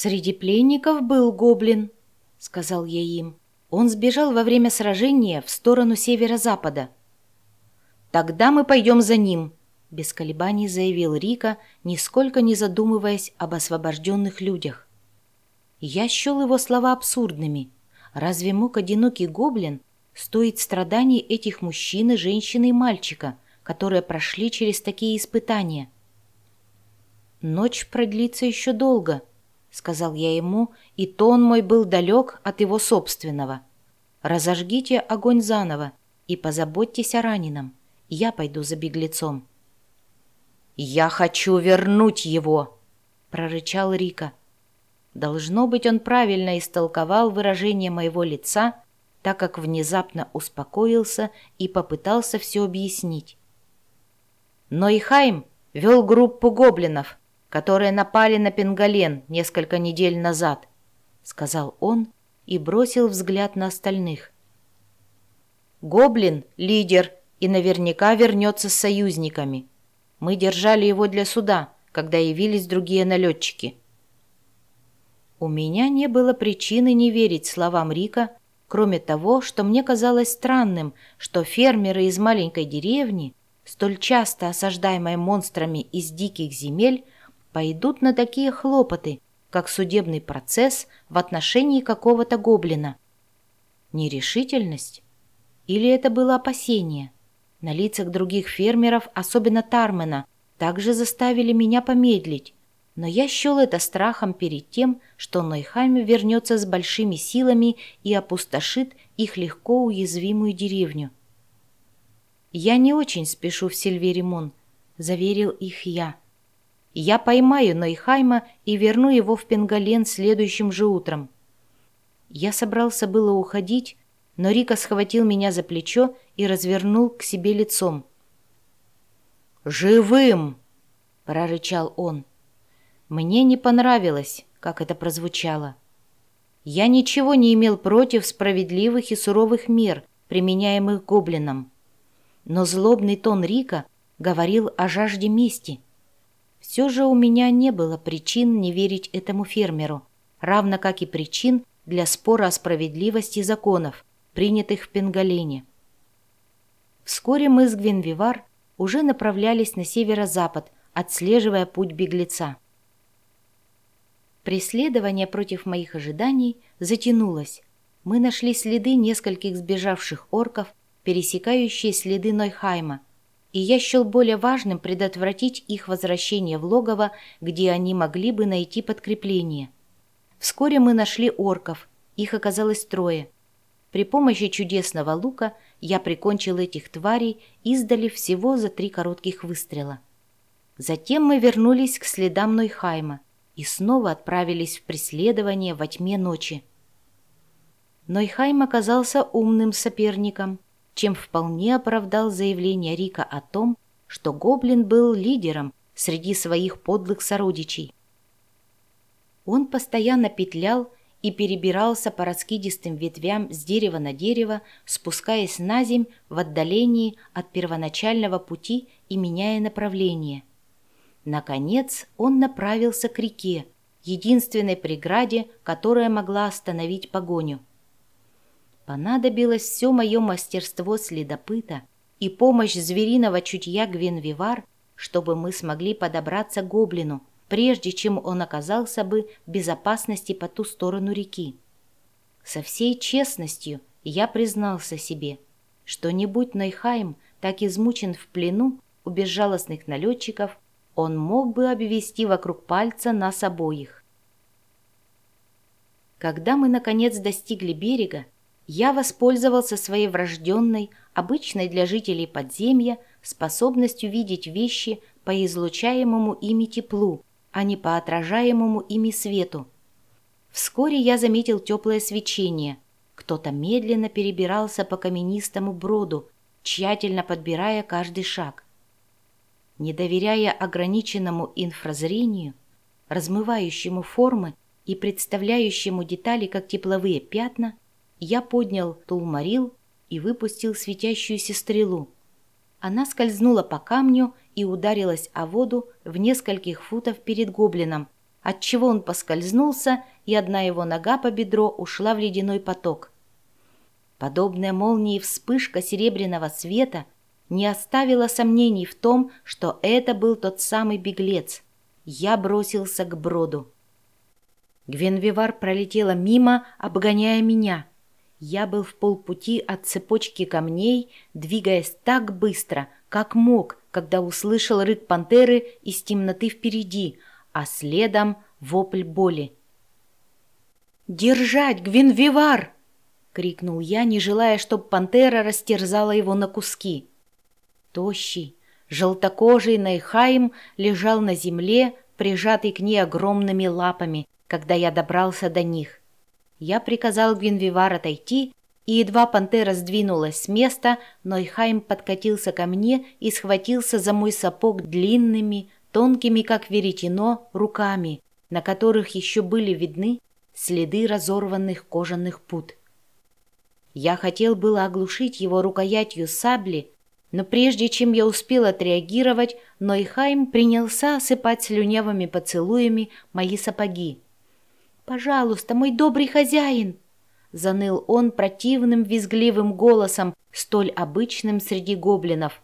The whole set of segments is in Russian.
«Среди пленников был гоблин», — сказал я им. «Он сбежал во время сражения в сторону северо-запада». «Тогда мы пойдем за ним», — без колебаний заявил Рика, нисколько не задумываясь об освобожденных людях. Я счел его слова абсурдными. Разве мог одинокий гоблин стоить страданий этих мужчин и женщины и мальчика, которые прошли через такие испытания? «Ночь продлится еще долго», — сказал я ему, и тон мой был далек от его собственного. «Разожгите огонь заново и позаботьтесь о раненом. Я пойду за беглецом». «Я хочу вернуть его!» — прорычал Рика. Должно быть, он правильно истолковал выражение моего лица, так как внезапно успокоился и попытался все объяснить. Но Ихайм вел группу гоблинов, которые напали на Пенгален несколько недель назад, сказал он и бросил взгляд на остальных. Гоблин — лидер и наверняка вернется с союзниками. Мы держали его для суда, когда явились другие налетчики. У меня не было причины не верить словам Рика, кроме того, что мне казалось странным, что фермеры из маленькой деревни, столь часто осаждаемой монстрами из диких земель, пойдут на такие хлопоты, как судебный процесс в отношении какого-то гоблина. Нерешительность? Или это было опасение? На лицах других фермеров, особенно Тармена, также заставили меня помедлить, но я счел это страхом перед тем, что Нойхайм вернется с большими силами и опустошит их легко уязвимую деревню. «Я не очень спешу в Сильверимон», — заверил их я. «Я поймаю Нойхайма и верну его в Пенгален следующим же утром». Я собрался было уходить, но Рика схватил меня за плечо и развернул к себе лицом. «Живым!» — прорычал он. Мне не понравилось, как это прозвучало. Я ничего не имел против справедливых и суровых мер, применяемых гоблином. Но злобный тон Рика говорил о жажде мести. Все же у меня не было причин не верить этому фермеру, равно как и причин для спора о справедливости законов, принятых в Пенгалене. Вскоре мы с Гвинвивар уже направлялись на северо-запад, отслеживая путь беглеца. Преследование против моих ожиданий затянулось. Мы нашли следы нескольких сбежавших орков, пересекающие следы Нойхайма, и я счел более важным предотвратить их возвращение в логово, где они могли бы найти подкрепление. Вскоре мы нашли орков, их оказалось трое. При помощи чудесного лука я прикончил этих тварей, издали всего за три коротких выстрела. Затем мы вернулись к следам Нойхайма и снова отправились в преследование во тьме ночи. Нойхайм оказался умным соперником, чем вполне оправдал заявление Рика о том, что Гоблин был лидером среди своих подлых сородичей. Он постоянно петлял и перебирался по раскидистым ветвям с дерева на дерево, спускаясь на земь в отдалении от первоначального пути и меняя направление. Наконец он направился к реке, единственной преграде, которая могла остановить погоню. Понадобилось все мое мастерство следопыта и помощь звериного чутья Гвенвивар, чтобы мы смогли подобраться к гоблину, прежде чем он оказался бы в безопасности по ту сторону реки. Со всей честностью я признался себе, что не будь Нойхайм так измучен в плену у безжалостных налетчиков, он мог бы обвести вокруг пальца нас обоих. Когда мы, наконец, достигли берега, я воспользовался своей врожденной, обычной для жителей подземья, способностью видеть вещи по излучаемому ими теплу, а не по отражаемому ими свету. Вскоре я заметил теплое свечение. Кто-то медленно перебирался по каменистому броду, тщательно подбирая каждый шаг не доверяя ограниченному инфразрению, размывающему формы и представляющему детали как тепловые пятна, я поднял тулмарил и выпустил светящуюся стрелу. Она скользнула по камню и ударилась о воду в нескольких футов перед гоблином, отчего он поскользнулся, и одна его нога по бедро ушла в ледяной поток. Подобная молнии вспышка серебряного света не оставила сомнений в том, что это был тот самый беглец. Я бросился к броду. Гвенвивар пролетела мимо, обгоняя меня. Я был в полпути от цепочки камней, двигаясь так быстро, как мог, когда услышал рык пантеры из темноты впереди, а следом вопль боли. «Держать, Гвинвивар!» — крикнул я, не желая, чтобы пантера растерзала его на куски. Тощий, желтокожий Найхаим лежал на земле, прижатый к ней огромными лапами, когда я добрался до них. Я приказал Гвинвивар отойти, и едва пантера сдвинулась с места, Нойхайм подкатился ко мне и схватился за мой сапог длинными, тонкими, как веретено, руками, на которых еще были видны следы разорванных кожаных пут. Я хотел было оглушить его рукоятью сабли, но прежде чем я успел отреагировать, Нойхайм принялся осыпать слюнявыми поцелуями мои сапоги. «Пожалуйста, мой добрый хозяин!» Заныл он противным визгливым голосом, столь обычным среди гоблинов.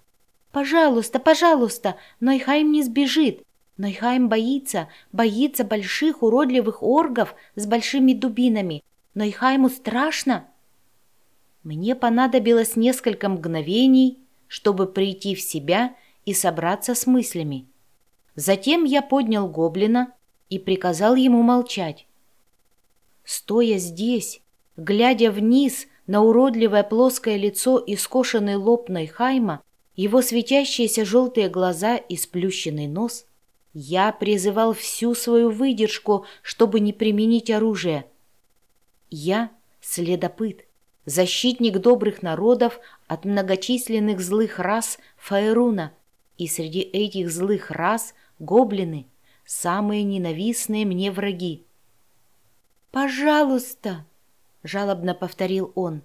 «Пожалуйста, пожалуйста, Нойхайм не сбежит. Нойхайм боится, боится больших уродливых оргов с большими дубинами. Нойхайму страшно!» Мне понадобилось несколько мгновений, чтобы прийти в себя и собраться с мыслями. Затем я поднял гоблина и приказал ему молчать. Стоя здесь, глядя вниз на уродливое плоское лицо и скошенный лоб Найхайма, его светящиеся желтые глаза и сплющенный нос, я призывал всю свою выдержку, чтобы не применить оружие. Я — следопыт, защитник добрых народов от многочисленных злых рас Фаеруна, и среди этих злых рас гоблины — самые ненавистные мне враги. «Пожалуйста!» — жалобно повторил он.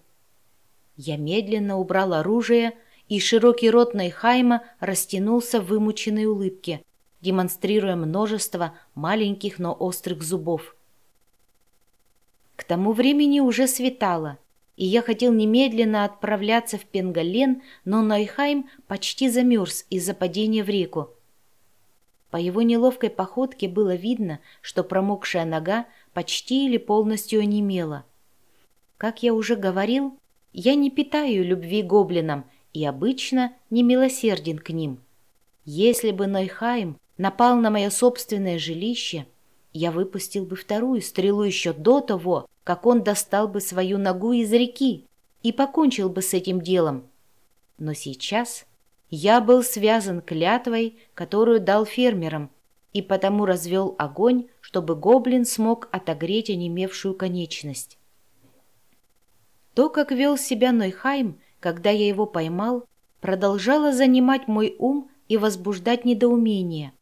Я медленно убрал оружие, и широкий рот Найхайма растянулся в вымученной улыбке, демонстрируя множество маленьких, но острых зубов. К тому времени уже светало, и я хотел немедленно отправляться в Пенгален, но Найхайм почти замерз из-за падения в реку. По его неловкой походке было видно, что промокшая нога почти или полностью онемела. Как я уже говорил, я не питаю любви гоблинам и обычно не милосерден к ним. Если бы Нойхайм напал на мое собственное жилище, я выпустил бы вторую стрелу еще до того, как он достал бы свою ногу из реки и покончил бы с этим делом. Но сейчас я был связан клятвой, которую дал фермерам, и потому развел огонь, чтобы гоблин смог отогреть онемевшую конечность. То, как вел себя Нойхайм, когда я его поймал, продолжало занимать мой ум и возбуждать недоумение.